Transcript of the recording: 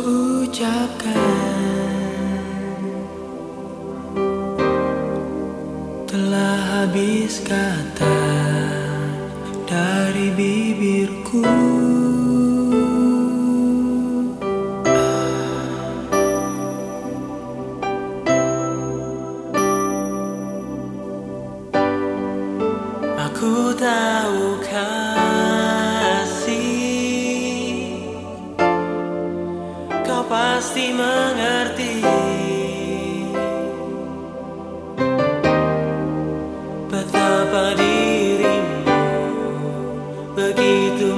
ucapkan. Telah habis kata dari bibirku. Aku tahu kau pasti mengerti. Betapa dirimu begitu